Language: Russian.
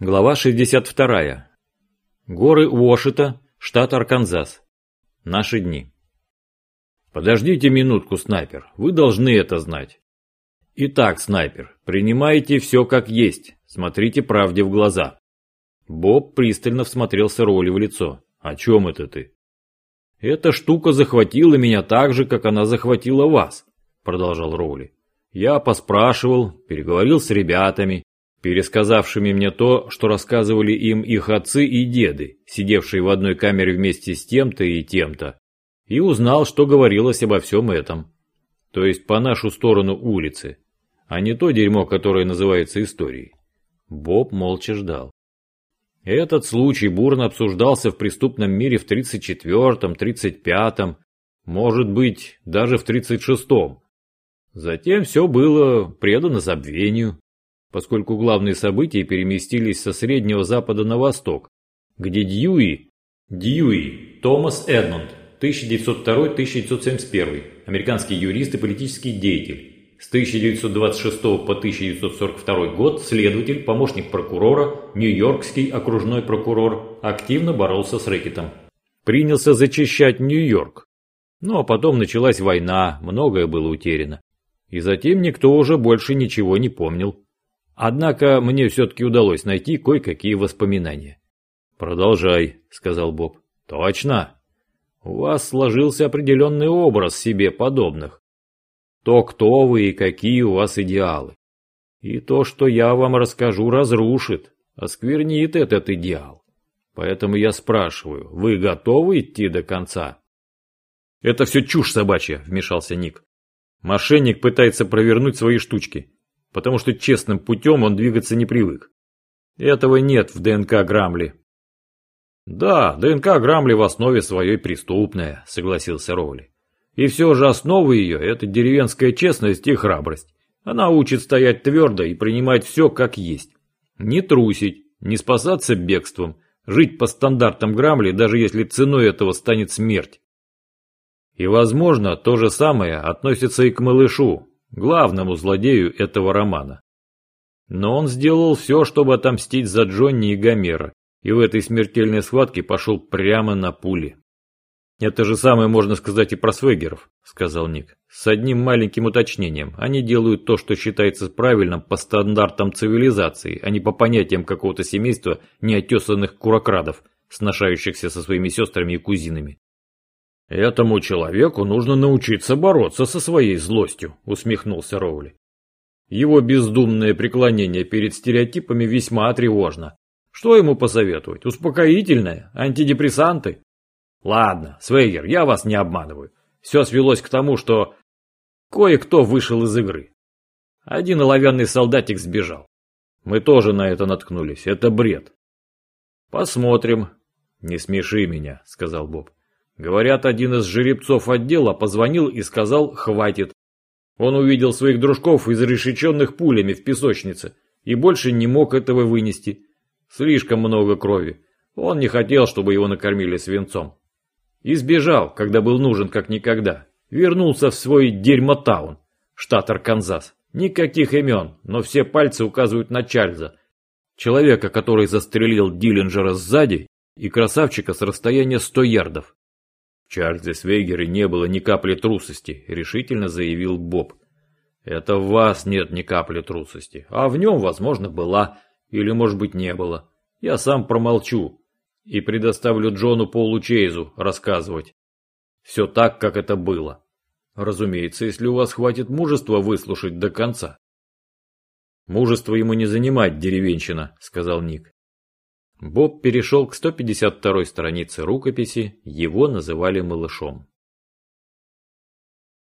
Глава 62. Горы Уошита, штат Арканзас. Наши дни. Подождите минутку, снайпер. Вы должны это знать. Итак, снайпер, принимайте все как есть. Смотрите правде в глаза. Боб пристально всмотрелся Роли в лицо. О чем это ты? Эта штука захватила меня так же, как она захватила вас, продолжал Роули. Я поспрашивал, переговорил с ребятами, пересказавшими мне то, что рассказывали им их отцы и деды, сидевшие в одной камере вместе с тем-то и тем-то, и узнал, что говорилось обо всем этом. То есть по нашу сторону улицы, а не то дерьмо, которое называется историей. Боб молча ждал. Этот случай бурно обсуждался в преступном мире в 34-м, 35-м, может быть, даже в 36-м. Затем все было предано забвению поскольку главные события переместились со Среднего Запада на Восток, где Дьюи, Дьюи, Томас Эдмонд, 1902-1971, американский юрист и политический деятель, с 1926 по 1942 год следователь, помощник прокурора, Нью-Йоркский окружной прокурор, активно боролся с рэкетом. Принялся зачищать Нью-Йорк. Ну а потом началась война, многое было утеряно. И затем никто уже больше ничего не помнил. Однако мне все-таки удалось найти кое-какие воспоминания. «Продолжай», — сказал Боб. «Точно. У вас сложился определенный образ себе подобных. То, кто вы и какие у вас идеалы. И то, что я вам расскажу, разрушит, осквернит этот идеал. Поэтому я спрашиваю, вы готовы идти до конца?» «Это все чушь собачья», — вмешался Ник. «Мошенник пытается провернуть свои штучки потому что честным путем он двигаться не привык. Этого нет в ДНК Грамли. Да, ДНК Грамли в основе своей преступная, согласился Роули. И все же основа ее – это деревенская честность и храбрость. Она учит стоять твердо и принимать все как есть. Не трусить, не спасаться бегством, жить по стандартам Грамли, даже если ценой этого станет смерть. И, возможно, то же самое относится и к малышу, главному злодею этого романа. Но он сделал все, чтобы отомстить за Джонни и Гомера, и в этой смертельной схватке пошел прямо на пули. «Это же самое можно сказать и про Свегеров», — сказал Ник. «С одним маленьким уточнением. Они делают то, что считается правильным по стандартам цивилизации, а не по понятиям какого-то семейства неотесанных курокрадов, сношающихся со своими сестрами и кузинами. «Этому человеку нужно научиться бороться со своей злостью», — усмехнулся Роули. Его бездумное преклонение перед стереотипами весьма тревожно. Что ему посоветовать? Успокоительное? Антидепрессанты? Ладно, Свейгер, я вас не обманываю. Все свелось к тому, что кое-кто вышел из игры. Один оловянный солдатик сбежал. Мы тоже на это наткнулись. Это бред. Посмотрим. Не смеши меня, сказал Боб. Говорят, один из жеребцов отдела позвонил и сказал «хватит». Он увидел своих дружков изрешеченных пулями в песочнице и больше не мог этого вынести. Слишком много крови. Он не хотел, чтобы его накормили свинцом. И сбежал, когда был нужен как никогда. Вернулся в свой дерьмотаун, штат Арканзас. Никаких имен, но все пальцы указывают на Чарльза. Человека, который застрелил Диллинджера сзади и красавчика с расстояния 100 ярдов. В Чарльзе Свейгере не было ни капли трусости, решительно заявил Боб. Это в вас нет ни капли трусости, а в нем, возможно, была, или, может быть, не было. Я сам промолчу и предоставлю Джону Полу Чейзу рассказывать. Все так, как это было. Разумеется, если у вас хватит мужества выслушать до конца. Мужество ему не занимать, деревенщина, сказал Ник. Боб перешел к 152 странице рукописи, его называли малышом.